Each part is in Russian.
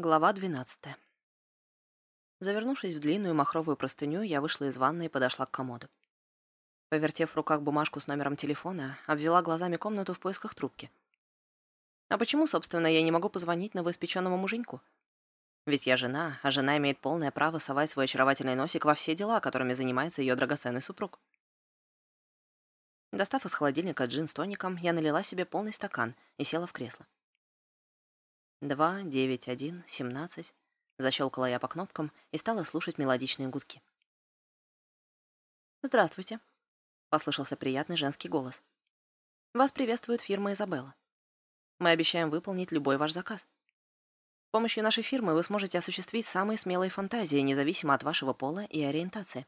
Глава 12. Завернувшись в длинную махровую простыню, я вышла из ванной и подошла к комоду. Повертев в руках бумажку с номером телефона, обвела глазами комнату в поисках трубки. А почему, собственно, я не могу позвонить новоиспеченному муженьку? Ведь я жена, а жена имеет полное право совать свой очаровательный носик во все дела, которыми занимается ее драгоценный супруг. Достав из холодильника джин с тоником, я налила себе полный стакан и села в кресло. Два, девять, один, семнадцать. Защелкала я по кнопкам и стала слушать мелодичные гудки. «Здравствуйте», — послышался приятный женский голос. «Вас приветствует фирма «Изабелла». Мы обещаем выполнить любой ваш заказ. С помощью нашей фирмы вы сможете осуществить самые смелые фантазии, независимо от вашего пола и ориентации».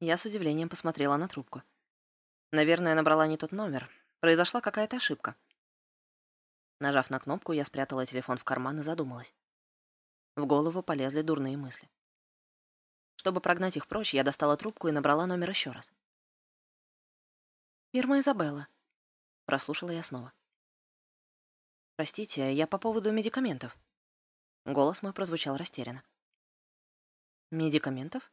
Я с удивлением посмотрела на трубку. Наверное, набрала не тот номер. Произошла какая-то ошибка. Нажав на кнопку, я спрятала телефон в карман и задумалась. В голову полезли дурные мысли. Чтобы прогнать их прочь, я достала трубку и набрала номер еще раз. «Фирма Изабелла», — прослушала я снова. «Простите, я по поводу медикаментов». Голос мой прозвучал растерянно. «Медикаментов?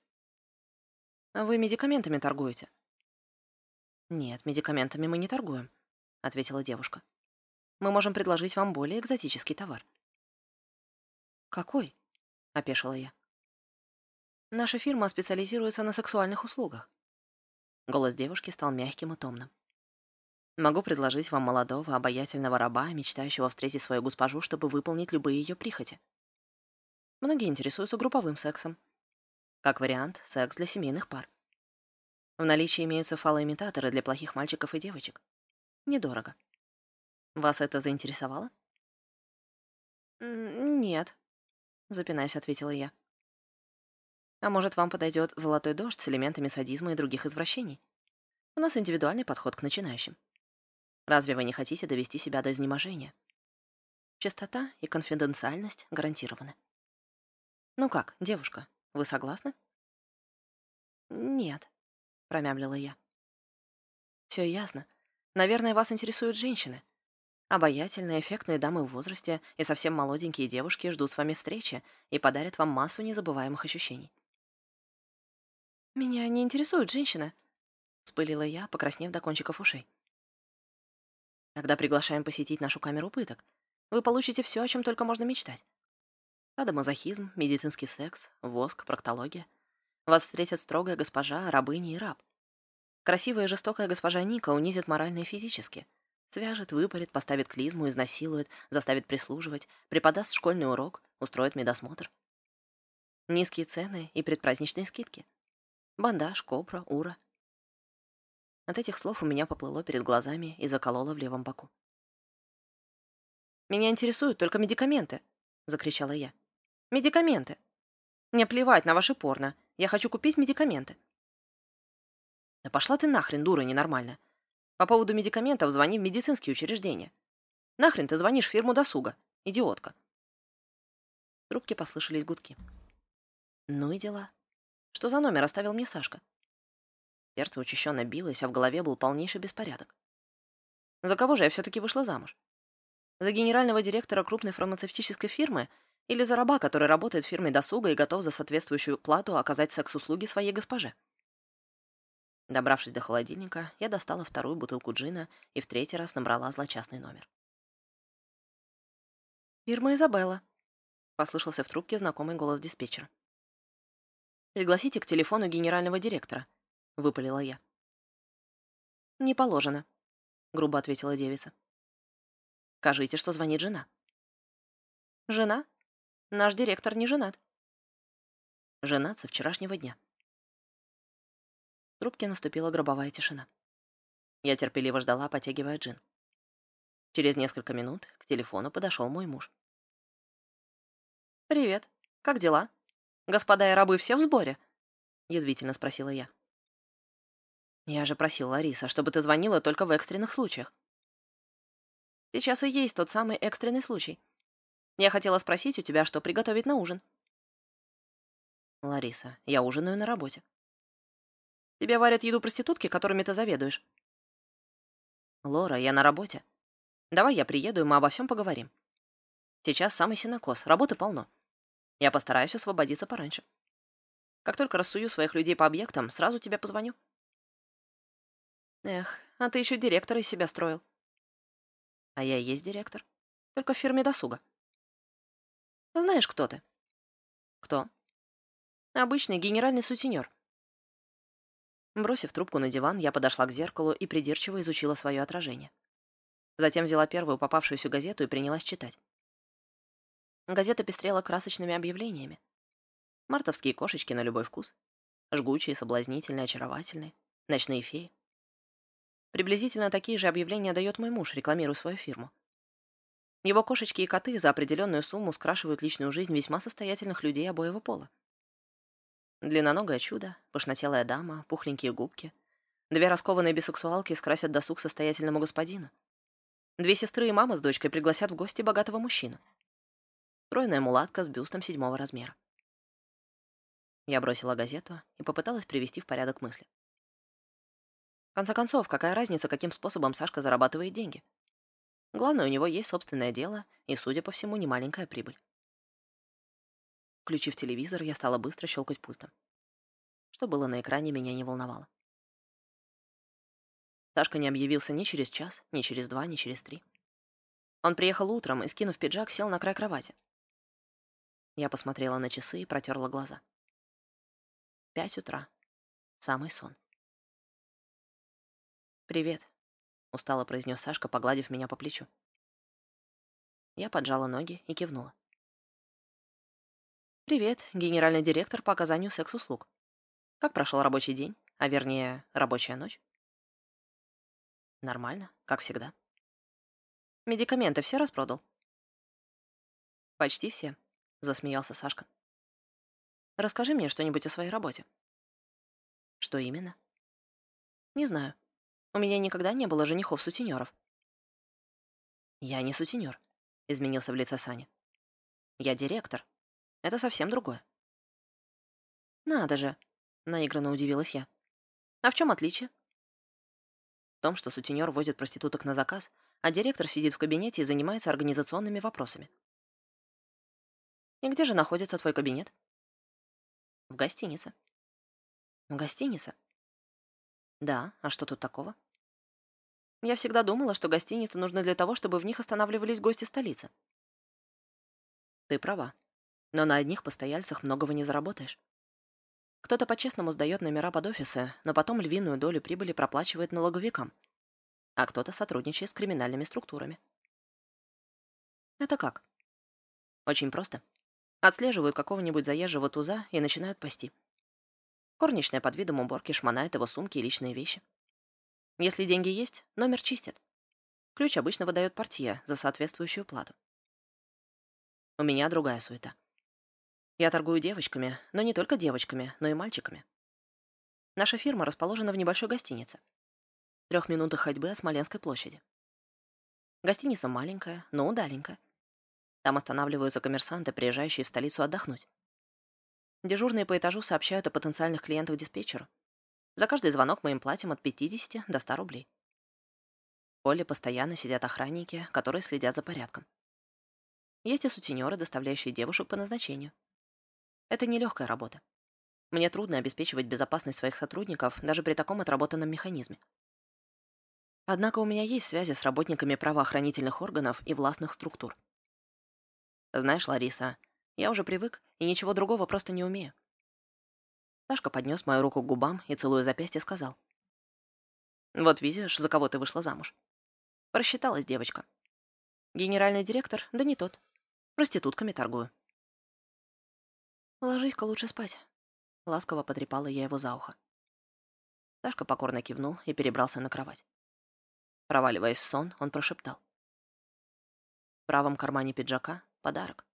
Вы медикаментами торгуете?» «Нет, медикаментами мы не торгуем», — ответила девушка мы можем предложить вам более экзотический товар». «Какой?» — опешила я. «Наша фирма специализируется на сексуальных услугах». Голос девушки стал мягким и томным. «Могу предложить вам молодого, обаятельного раба, мечтающего встретить свою госпожу, чтобы выполнить любые ее прихоти. Многие интересуются групповым сексом. Как вариант, секс для семейных пар. В наличии имеются фалоимитаторы для плохих мальчиков и девочек. Недорого. Вас это заинтересовало? «Нет», — запинаясь, ответила я. «А может, вам подойдет золотой дождь с элементами садизма и других извращений? У нас индивидуальный подход к начинающим. Разве вы не хотите довести себя до изнеможения? Чистота и конфиденциальность гарантированы. Ну как, девушка, вы согласны?» «Нет», — промямлила я. «Все ясно. Наверное, вас интересуют женщины. Обаятельные, эффектные дамы в возрасте и совсем молоденькие девушки ждут с вами встречи и подарят вам массу незабываемых ощущений. «Меня не интересует женщина», — вспылила я, покраснев до кончиков ушей. «Когда приглашаем посетить нашу камеру пыток, вы получите все, о чем только можно мечтать. Садомазохизм, медицинский секс, воск, проктология. Вас встретят строгая госпожа, рабыня и раб. Красивая и жестокая госпожа Ника унизит морально и физически — Свяжет, выпарит, поставит клизму, изнасилует, заставит прислуживать, преподаст школьный урок, устроит медосмотр. Низкие цены и предпраздничные скидки. Бандаж, кобра, ура. От этих слов у меня поплыло перед глазами и закололо в левом боку. «Меня интересуют только медикаменты», — закричала я. «Медикаменты! Мне плевать на ваши порно. Я хочу купить медикаменты». «Да пошла ты нахрен, дура ненормальная. По поводу медикаментов звони в медицинские учреждения. Нахрен ты звонишь в фирму досуга, идиотка. В трубке послышались гудки. Ну и дела. Что за номер оставил мне Сашка? Сердце учащенно билось, а в голове был полнейший беспорядок. За кого же я все-таки вышла замуж? За генерального директора крупной фармацевтической фирмы или за раба, который работает в фирме досуга и готов за соответствующую плату оказать секс-услуги своей госпоже? Добравшись до холодильника, я достала вторую бутылку джина и в третий раз набрала злочастный номер. «Фирма Изабелла», — послышался в трубке знакомый голос диспетчера. «Пригласите к телефону генерального директора», — выпалила я. «Не положено», — грубо ответила девица. «Скажите, что звонит жена». «Жена? Наш директор не женат». «Женат со вчерашнего дня», трубке наступила гробовая тишина. Я терпеливо ждала, потягивая джин. Через несколько минут к телефону подошел мой муж. «Привет. Как дела? Господа и рабы все в сборе?» — язвительно спросила я. «Я же просил, Лариса, чтобы ты звонила только в экстренных случаях». «Сейчас и есть тот самый экстренный случай. Я хотела спросить у тебя, что приготовить на ужин». «Лариса, я ужинаю на работе. Тебе варят еду проститутки, которыми ты заведуешь. Лора, я на работе. Давай я приеду, и мы обо всем поговорим. Сейчас самый синокос, работы полно. Я постараюсь освободиться пораньше. Как только рассую своих людей по объектам, сразу тебе позвоню. Эх, а ты еще директора из себя строил. А я и есть директор. Только в фирме досуга. Знаешь, кто ты? Кто? Обычный генеральный сутенер. Бросив трубку на диван, я подошла к зеркалу и придирчиво изучила свое отражение. Затем взяла первую попавшуюся газету и принялась читать. Газета пестрела красочными объявлениями. Мартовские кошечки на любой вкус. Жгучие, соблазнительные, очаровательные. Ночные феи. Приблизительно такие же объявления дает мой муж, рекламируя свою фирму. Его кошечки и коты за определенную сумму скрашивают личную жизнь весьма состоятельных людей обоего пола. Длинноногое чудо, пышнотелая дама, пухленькие губки. Две раскованные бисексуалки скрасят досуг состоятельному господину. Две сестры и мама с дочкой пригласят в гости богатого мужчину. Стройная мулатка с бюстом седьмого размера. Я бросила газету и попыталась привести в порядок мысли. В конце концов, какая разница, каким способом Сашка зарабатывает деньги? Главное, у него есть собственное дело и, судя по всему, немаленькая прибыль. Включив телевизор, я стала быстро щелкать пультом. Что было на экране, меня не волновало. Сашка не объявился ни через час, ни через два, ни через три. Он приехал утром и, скинув пиджак, сел на край кровати. Я посмотрела на часы и протерла глаза. Пять утра. Самый сон. «Привет», — устало произнес Сашка, погладив меня по плечу. Я поджала ноги и кивнула. «Привет, генеральный директор по оказанию секс-услуг. Как прошел рабочий день, а вернее, рабочая ночь?» «Нормально, как всегда». «Медикаменты все распродал?» «Почти все», — засмеялся Сашка. «Расскажи мне что-нибудь о своей работе». «Что именно?» «Не знаю. У меня никогда не было женихов-сутенеров. Я не сутенер, изменился в лице Сани. Я директор. Это совсем другое. Надо же, наигранно удивилась я. А в чем отличие? В том, что сутенер возит проституток на заказ, а директор сидит в кабинете и занимается организационными вопросами. И где же находится твой кабинет? В гостинице. В гостинице? Да, а что тут такого? Я всегда думала, что гостиницы нужны для того, чтобы в них останавливались гости столицы. Ты права. Но на одних постояльцах многого не заработаешь. Кто-то по-честному сдает номера под офисы, но потом львиную долю прибыли проплачивает налоговикам. А кто-то сотрудничает с криминальными структурами. Это как? Очень просто. Отслеживают какого-нибудь заезжего туза и начинают пасти. Корничная под видом уборки шмонает его сумки и личные вещи. Если деньги есть, номер чистят. Ключ обычно выдает партия за соответствующую плату. У меня другая суета. Я торгую девочками, но не только девочками, но и мальчиками. Наша фирма расположена в небольшой гостинице. Трех минутах ходьбы от Смоленской площади. Гостиница маленькая, но удаленькая. Там останавливаются коммерсанты, приезжающие в столицу отдохнуть. Дежурные по этажу сообщают о потенциальных клиентах диспетчеру. За каждый звонок мы им платим от 50 до 100 рублей. В поле постоянно сидят охранники, которые следят за порядком. Есть и сутенеры, доставляющие девушек по назначению. Это нелегкая работа. Мне трудно обеспечивать безопасность своих сотрудников даже при таком отработанном механизме. Однако у меня есть связи с работниками правоохранительных органов и властных структур. Знаешь, Лариса, я уже привык и ничего другого просто не умею. Сашка поднес мою руку к губам и, целуя запястье, сказал. «Вот видишь, за кого ты вышла замуж. Просчиталась девочка. Генеральный директор, да не тот. Проститутками торгую». «Ложись-ка лучше спать», — ласково потрепала я его за ухо. Сашка покорно кивнул и перебрался на кровать. Проваливаясь в сон, он прошептал. В правом кармане пиджака — подарок.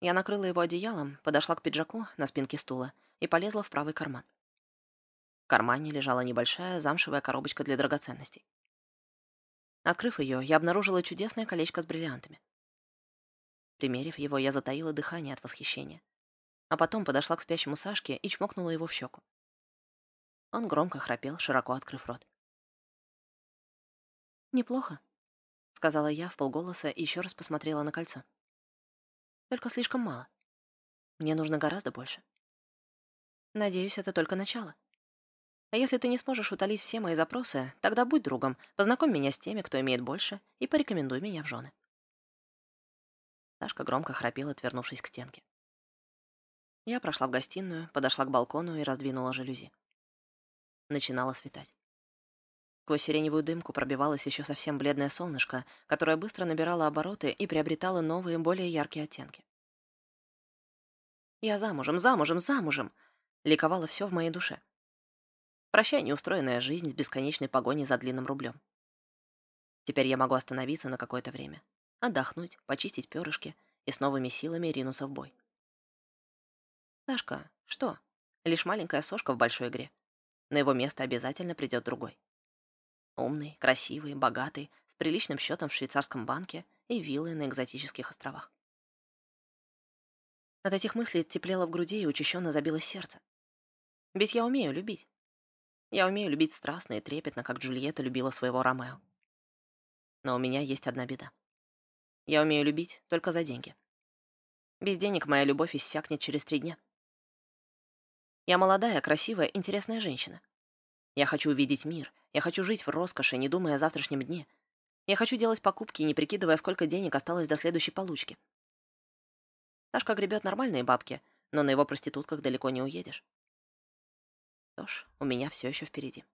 Я накрыла его одеялом, подошла к пиджаку на спинке стула и полезла в правый карман. В кармане лежала небольшая замшевая коробочка для драгоценностей. Открыв ее, я обнаружила чудесное колечко с бриллиантами. Примерив его, я затаила дыхание от восхищения. А потом подошла к спящему Сашке и чмокнула его в щеку. Он громко храпел, широко открыв рот. «Неплохо?» сказала я в полголоса и еще раз посмотрела на кольцо. Только слишком мало. Мне нужно гораздо больше. Надеюсь, это только начало. А если ты не сможешь утолить все мои запросы, тогда будь другом, познакомь меня с теми, кто имеет больше, и порекомендуй меня в жены. Сашка громко храпела, отвернувшись к стенке. Я прошла в гостиную, подошла к балкону и раздвинула жалюзи. Начинало светать. Сквозь сиреневую дымку пробивалось еще совсем бледное солнышко, которое быстро набирало обороты и приобретало новые, более яркие оттенки. «Я замужем, замужем, замужем!» — ликовало все в моей душе. Прощай неустроенная жизнь с бесконечной погоней за длинным рублем. Теперь я могу остановиться на какое-то время, отдохнуть, почистить перышки и с новыми силами ринуться в бой. Сашка, что? Лишь маленькая сошка в большой игре. На его место обязательно придет другой. Умный, красивый, богатый, с приличным счетом в швейцарском банке и виллой на экзотических островах. От этих мыслей теплело в груди и учащенно забилось сердце. Ведь я умею любить. Я умею любить страстно и трепетно, как Джульетта любила своего Ромео. Но у меня есть одна беда. Я умею любить только за деньги. Без денег моя любовь иссякнет через три дня. Я молодая, красивая, интересная женщина. Я хочу увидеть мир, я хочу жить в роскоши, не думая о завтрашнем дне. Я хочу делать покупки, не прикидывая, сколько денег осталось до следующей получки. Сашка гребет нормальные бабки, но на его проститутках далеко не уедешь. Что ж, у меня все еще впереди.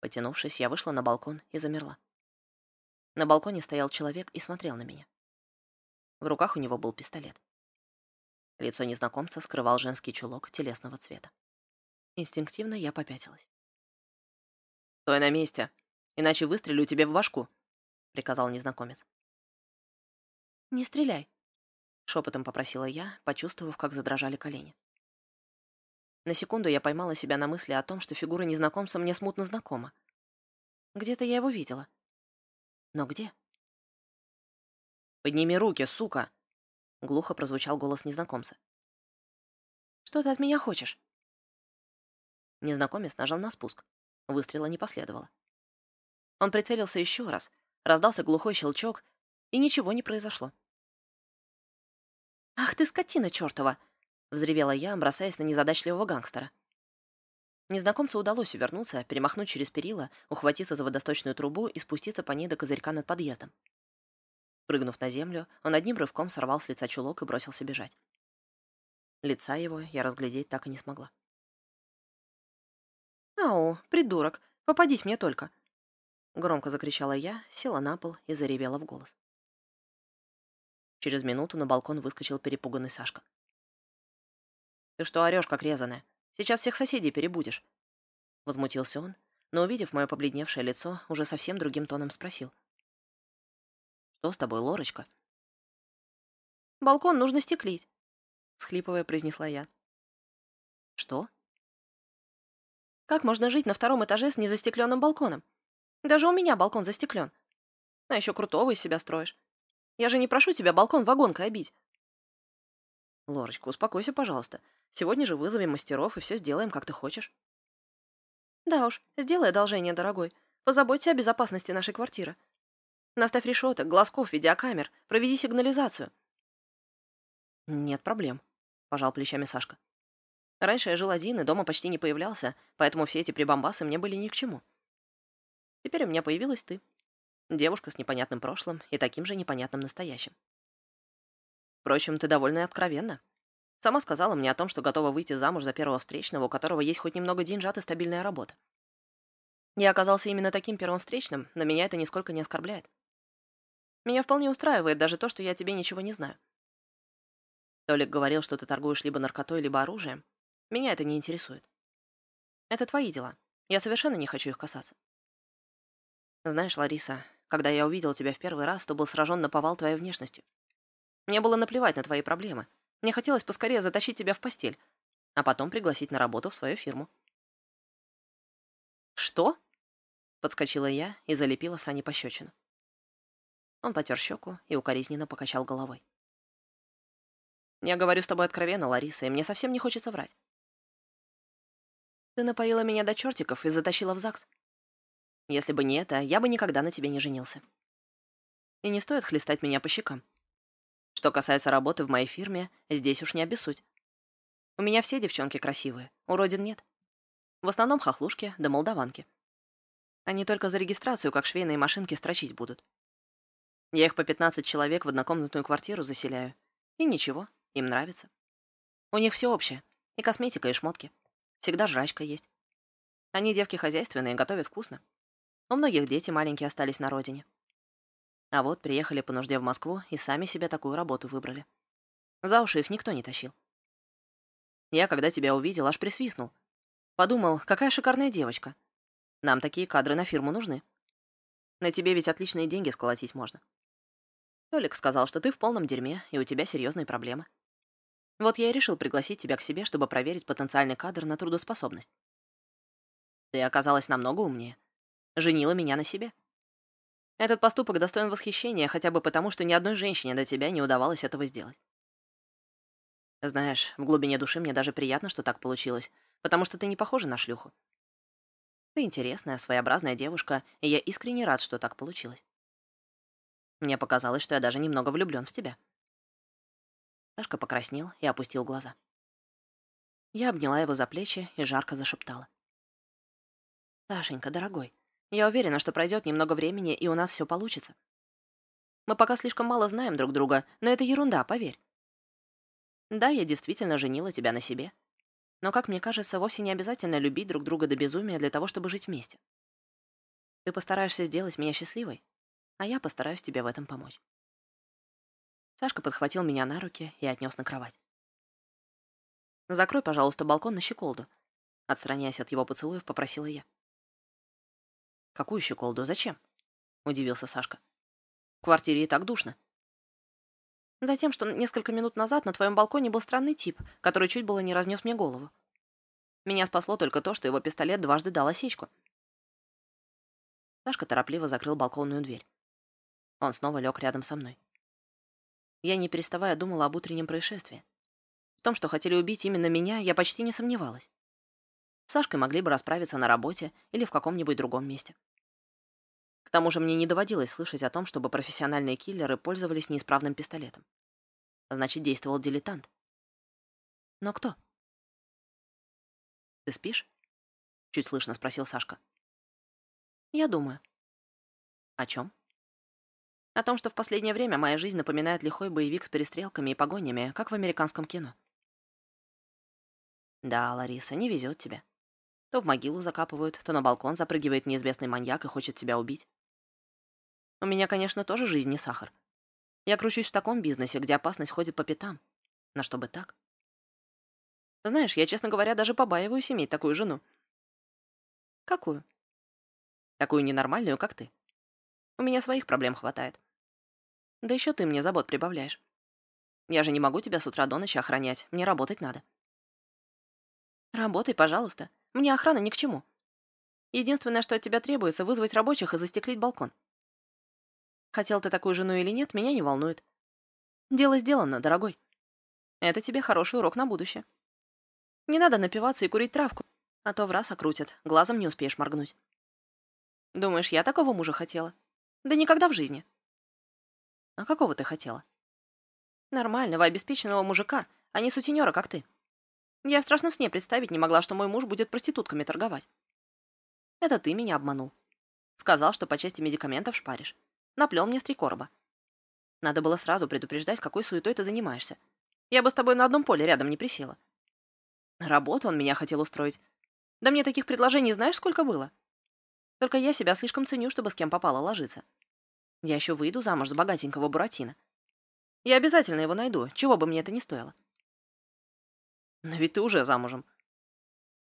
Потянувшись, я вышла на балкон и замерла. На балконе стоял человек и смотрел на меня. В руках у него был пистолет. Лицо незнакомца скрывал женский чулок телесного цвета. Инстинктивно я попятилась. «Стой на месте, иначе выстрелю тебе в башку», — приказал незнакомец. «Не стреляй», — шепотом попросила я, почувствовав, как задрожали колени. На секунду я поймала себя на мысли о том, что фигура незнакомца мне смутно знакома. Где-то я его видела. Но где? «Подними руки, сука!» — глухо прозвучал голос незнакомца. «Что ты от меня хочешь?» Незнакомец нажал на спуск. Выстрела не последовало. Он прицелился еще раз, раздался глухой щелчок, и ничего не произошло. «Ах ты, скотина чертова!» — взревела я, бросаясь на незадачливого гангстера. Незнакомцу удалось увернуться, перемахнуть через перила, ухватиться за водосточную трубу и спуститься по ней до козырька над подъездом. Прыгнув на землю, он одним рывком сорвал с лица чулок и бросился бежать. Лица его я разглядеть так и не смогла. «Ау, придурок, попадись мне только!» Громко закричала я, села на пол и заревела в голос. Через минуту на балкон выскочил перепуганный Сашка. «Ты что орешь, как резаная? Сейчас всех соседей перебудешь!» Возмутился он, но, увидев мое побледневшее лицо, уже совсем другим тоном спросил. «Что с тобой, Лорочка?» «Балкон нужно стеклить», — схлипывая произнесла я. «Что?» Как можно жить на втором этаже с незастекленным балконом? Даже у меня балкон застеклен. А еще крутого из себя строишь. Я же не прошу тебя балкон вагонкой обить. Лорочка, успокойся, пожалуйста. Сегодня же вызовем мастеров и все сделаем, как ты хочешь. Да уж, сделай одолжение, дорогой. Позаботься о безопасности нашей квартиры. Наставь решеток, глазков, видеокамер, проведи сигнализацию. Нет проблем, пожал плечами Сашка. Раньше я жил один и дома почти не появлялся, поэтому все эти прибамбасы мне были ни к чему. Теперь у меня появилась ты. Девушка с непонятным прошлым и таким же непонятным настоящим. Впрочем, ты довольно откровенна. Сама сказала мне о том, что готова выйти замуж за первого встречного, у которого есть хоть немного деньжат и стабильная работа. Я оказался именно таким первым встречным, но меня это нисколько не оскорбляет. Меня вполне устраивает даже то, что я тебе ничего не знаю. Толик говорил, что ты торгуешь либо наркотой, либо оружием, меня это не интересует. Это твои дела. Я совершенно не хочу их касаться. Знаешь, Лариса, когда я увидел тебя в первый раз, то был сражен на повал твоей внешностью. Мне было наплевать на твои проблемы. Мне хотелось поскорее затащить тебя в постель, а потом пригласить на работу в свою фирму. «Что?» — подскочила я и залепила Сане пощечину. Он потер щеку и укоризненно покачал головой. «Я говорю с тобой откровенно, Лариса, и мне совсем не хочется врать. Ты напоила меня до чертиков и затащила в ЗАГС. Если бы не это, я бы никогда на тебе не женился. И не стоит хлестать меня по щекам. Что касается работы в моей фирме, здесь уж не обессудь. У меня все девчонки красивые, уродин нет. В основном хохлушки да молдаванки. Они только за регистрацию, как швейные машинки, строчить будут. Я их по 15 человек в однокомнатную квартиру заселяю. И ничего, им нравится. У них все общее. И косметика, и шмотки. Всегда жрачка есть. Они девки хозяйственные, готовят вкусно. У многих дети маленькие остались на родине. А вот приехали по нужде в Москву и сами себе такую работу выбрали. За уши их никто не тащил. Я, когда тебя увидел, аж присвистнул. Подумал, какая шикарная девочка. Нам такие кадры на фирму нужны. На тебе ведь отличные деньги сколотить можно. Толик сказал, что ты в полном дерьме, и у тебя серьезные проблемы. Вот я и решил пригласить тебя к себе, чтобы проверить потенциальный кадр на трудоспособность. Ты оказалась намного умнее. Женила меня на себе. Этот поступок достоин восхищения хотя бы потому, что ни одной женщине до тебя не удавалось этого сделать. Знаешь, в глубине души мне даже приятно, что так получилось, потому что ты не похожа на шлюху. Ты интересная, своеобразная девушка, и я искренне рад, что так получилось. Мне показалось, что я даже немного влюблён в тебя. Сашка покраснел и опустил глаза. Я обняла его за плечи и жарко зашептала. «Сашенька, дорогой, я уверена, что пройдет немного времени, и у нас все получится. Мы пока слишком мало знаем друг друга, но это ерунда, поверь. Да, я действительно женила тебя на себе, но, как мне кажется, вовсе не обязательно любить друг друга до безумия для того, чтобы жить вместе. Ты постараешься сделать меня счастливой, а я постараюсь тебе в этом помочь. Сашка подхватил меня на руки и отнес на кровать. «Закрой, пожалуйста, балкон на щеколду», — отстраняясь от его поцелуев, попросила я. «Какую щеколду? Зачем?» — удивился Сашка. «В квартире и так душно». Затем, что несколько минут назад на твоем балконе был странный тип, который чуть было не разнес мне голову. Меня спасло только то, что его пистолет дважды дал осечку. Сашка торопливо закрыл балконную дверь. Он снова лег рядом со мной. Я, не переставая, думала об утреннем происшествии. В том, что хотели убить именно меня, я почти не сомневалась. С Сашкой могли бы расправиться на работе или в каком-нибудь другом месте. К тому же мне не доводилось слышать о том, чтобы профессиональные киллеры пользовались неисправным пистолетом. Значит, действовал дилетант. Но кто? «Ты спишь?» — чуть слышно спросил Сашка. «Я думаю». «О чем?» «О том, что в последнее время моя жизнь напоминает лихой боевик с перестрелками и погонями, как в американском кино». «Да, Лариса, не везет тебе. То в могилу закапывают, то на балкон запрыгивает неизвестный маньяк и хочет тебя убить. У меня, конечно, тоже жизнь не сахар. Я кручусь в таком бизнесе, где опасность ходит по пятам. Но чтобы так? Знаешь, я, честно говоря, даже побаиваюсь иметь такую жену. Какую? Такую ненормальную, как ты. У меня своих проблем хватает. Да еще ты мне забот прибавляешь. Я же не могу тебя с утра до ночи охранять. Мне работать надо. Работай, пожалуйста. Мне охрана ни к чему. Единственное, что от тебя требуется, вызвать рабочих и застеклить балкон. Хотел ты такую жену или нет, меня не волнует. Дело сделано, дорогой. Это тебе хороший урок на будущее. Не надо напиваться и курить травку, а то в раз окрутят, глазом не успеешь моргнуть. Думаешь, я такого мужа хотела? Да никогда в жизни. А какого ты хотела? Нормального, обеспеченного мужика, а не сутенера, как ты. Я в страшном сне представить не могла, что мой муж будет проститутками торговать. Это ты меня обманул. Сказал, что по части медикаментов шпаришь наплел мне с три короба. Надо было сразу предупреждать, какой суетой ты занимаешься. Я бы с тобой на одном поле рядом не присела. На работу он меня хотел устроить. Да мне таких предложений знаешь, сколько было? Только я себя слишком ценю, чтобы с кем попало ложиться. Я еще выйду замуж за богатенького Буратино. Я обязательно его найду, чего бы мне это ни стоило. Но ведь ты уже замужем.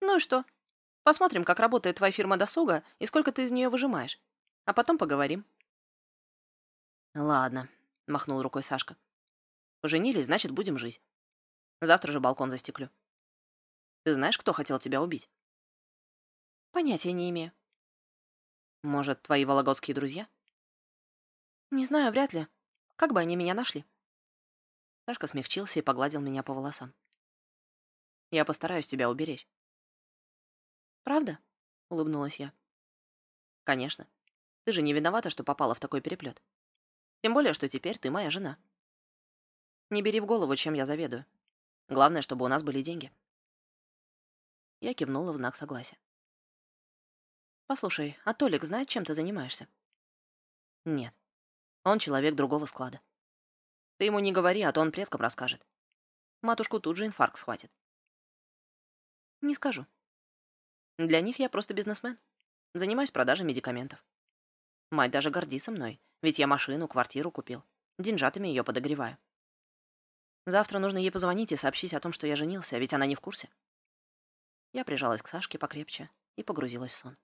Ну и что? Посмотрим, как работает твоя фирма досуга и сколько ты из нее выжимаешь. А потом поговорим. «Ладно», — махнул рукой Сашка. «Поженились, значит, будем жить. Завтра же балкон застеклю. Ты знаешь, кто хотел тебя убить?» «Понятия не имею». «Может, твои вологодские друзья?» «Не знаю, вряд ли. Как бы они меня нашли?» Сашка смягчился и погладил меня по волосам. «Я постараюсь тебя уберечь». «Правда?» — улыбнулась я. Конечно. Ты же не виновата, что попала в такой переплет. Тем более, что теперь ты моя жена. Не бери в голову, чем я заведую. Главное, чтобы у нас были деньги. Я кивнула в знак согласия. Послушай, а Толик знает, чем ты занимаешься? Нет. Он человек другого склада. Ты ему не говори, а то он предкам расскажет. Матушку тут же инфаркт схватит. Не скажу. Для них я просто бизнесмен. Занимаюсь продажей медикаментов. Мать даже гордится мной, ведь я машину, квартиру купил. Деньжатами ее подогреваю. Завтра нужно ей позвонить и сообщить о том, что я женился, ведь она не в курсе. Я прижалась к Сашке покрепче и погрузилась в сон.